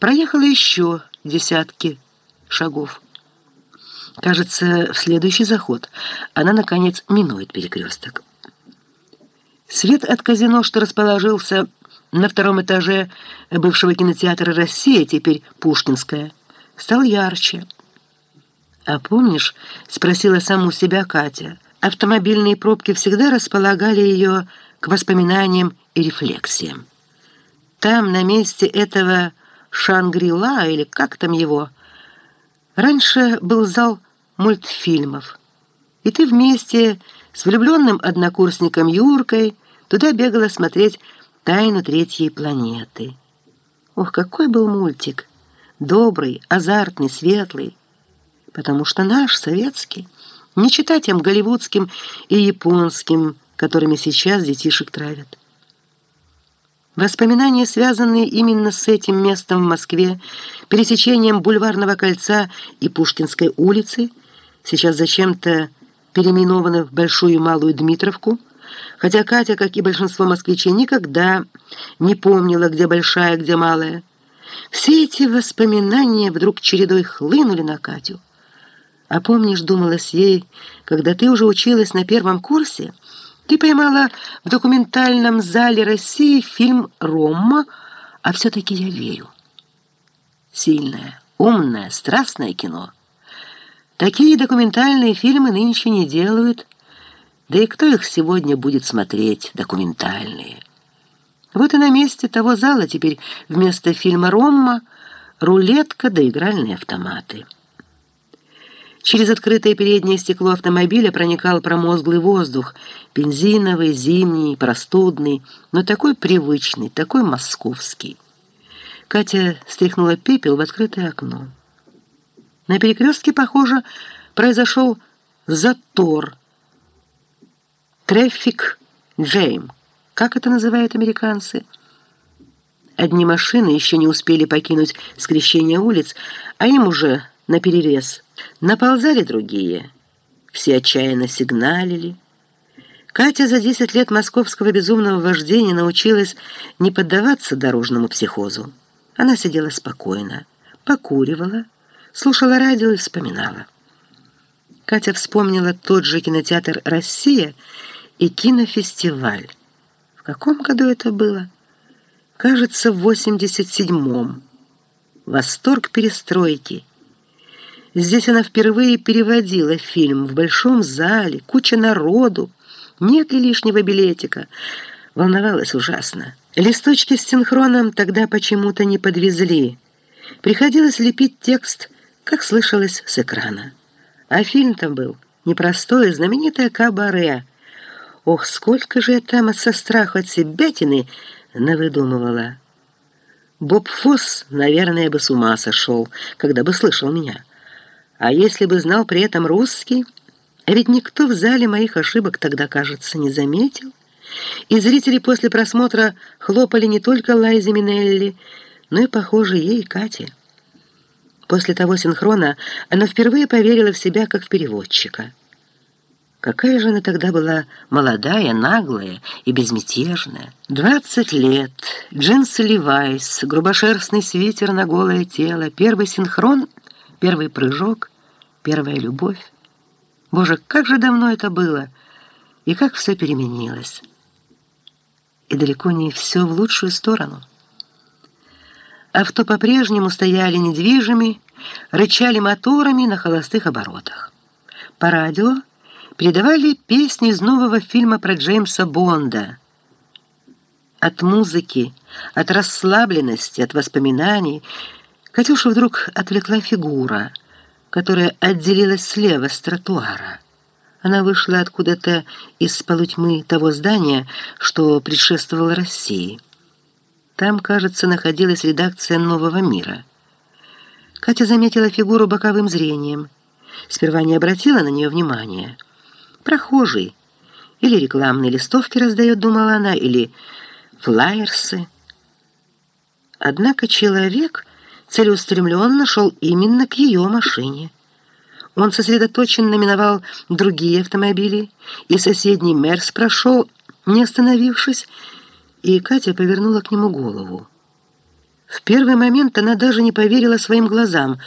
проехала еще десятки шагов. Кажется, в следующий заход она, наконец, минует перекресток. Свет от казино, что расположился на втором этаже бывшего кинотеатра «Россия», теперь Пушкинская, стал ярче. «А помнишь, — спросила саму себя Катя, — автомобильные пробки всегда располагали ее к воспоминаниям и рефлексиям. Там, на месте этого Шангрила, или как там его, раньше был зал мультфильмов, и ты вместе с влюбленным однокурсником Юркой туда бегала смотреть «Тайну третьей планеты». Ох, какой был мультик! Добрый, азартный, светлый. Потому что наш, советский, не читать тем голливудским и японским, которыми сейчас детишек травят. Воспоминания, связанные именно с этим местом в Москве, пересечением Бульварного кольца и Пушкинской улицы, сейчас зачем-то переименованы в Большую и Малую Дмитровку, хотя Катя, как и большинство москвичей, никогда не помнила, где Большая, где Малая. Все эти воспоминания вдруг чередой хлынули на Катю. А помнишь, думалось ей, когда ты уже училась на первом курсе, ты поймала в документальном зале России фильм «Рома», а все-таки я верю. Сильное, умное, страстное кино. Такие документальные фильмы нынче не делают, да и кто их сегодня будет смотреть, документальные? Вот и на месте того зала теперь вместо фильма «Ромма» рулетка да игральные автоматы. Через открытое переднее стекло автомобиля проникал промозглый воздух, бензиновый, зимний, простудный, но такой привычный, такой московский. Катя стряхнула пепел в открытое окно. На перекрестке, похоже, произошел затор. Трафик джейм. Как это называют американцы? Одни машины еще не успели покинуть скрещение улиц, а им уже наперерез. Наползали другие. Все отчаянно сигналили. Катя за 10 лет московского безумного вождения научилась не поддаваться дорожному психозу. Она сидела спокойно, покуривала, слушала радио и вспоминала. Катя вспомнила тот же кинотеатр «Россия» и кинофестиваль. В каком году это было? Кажется, в 87-м. Восторг перестройки. Здесь она впервые переводила фильм в большом зале, куча народу. Нет ли лишнего билетика? Волновалась ужасно. Листочки с синхроном тогда почему-то не подвезли. Приходилось лепить текст, как слышалось с экрана. А фильм-то был непростой, знаменитое кабаре. Ох, сколько же я там со страху от себятины навыдумывала. Боб Фосс, наверное, бы с ума сошел, когда бы слышал меня. А если бы знал при этом русский, ведь никто в зале моих ошибок тогда, кажется, не заметил. И зрители после просмотра хлопали не только Лайзе Минелли, но и, похоже, ей, Кате. После того синхрона она впервые поверила в себя как в переводчика. Какая же она тогда была молодая, наглая и безмятежная. Двадцать лет, джинсы Левайс, грубошерстный свитер на голое тело, первый синхрон, первый прыжок, первая любовь. Боже, как же давно это было, и как все переменилось. И далеко не все в лучшую сторону. Авто по-прежнему стояли недвижими, рычали моторами на холостых оборотах. По радио передавали песни из нового фильма про Джеймса Бонда. От музыки, от расслабленности, от воспоминаний Катюша вдруг отвлекла фигура — которая отделилась слева с тротуара. Она вышла откуда-то из полутьмы того здания, что предшествовало России. Там, кажется, находилась редакция «Нового мира». Катя заметила фигуру боковым зрением. Сперва не обратила на нее внимания. Прохожий. Или рекламные листовки раздает, думала она, или флайерсы. Однако человек целеустремленно шел именно к ее машине. Он сосредоточенно миновал другие автомобили, и соседний Мерс прошел, не остановившись, и Катя повернула к нему голову. В первый момент она даже не поверила своим глазам.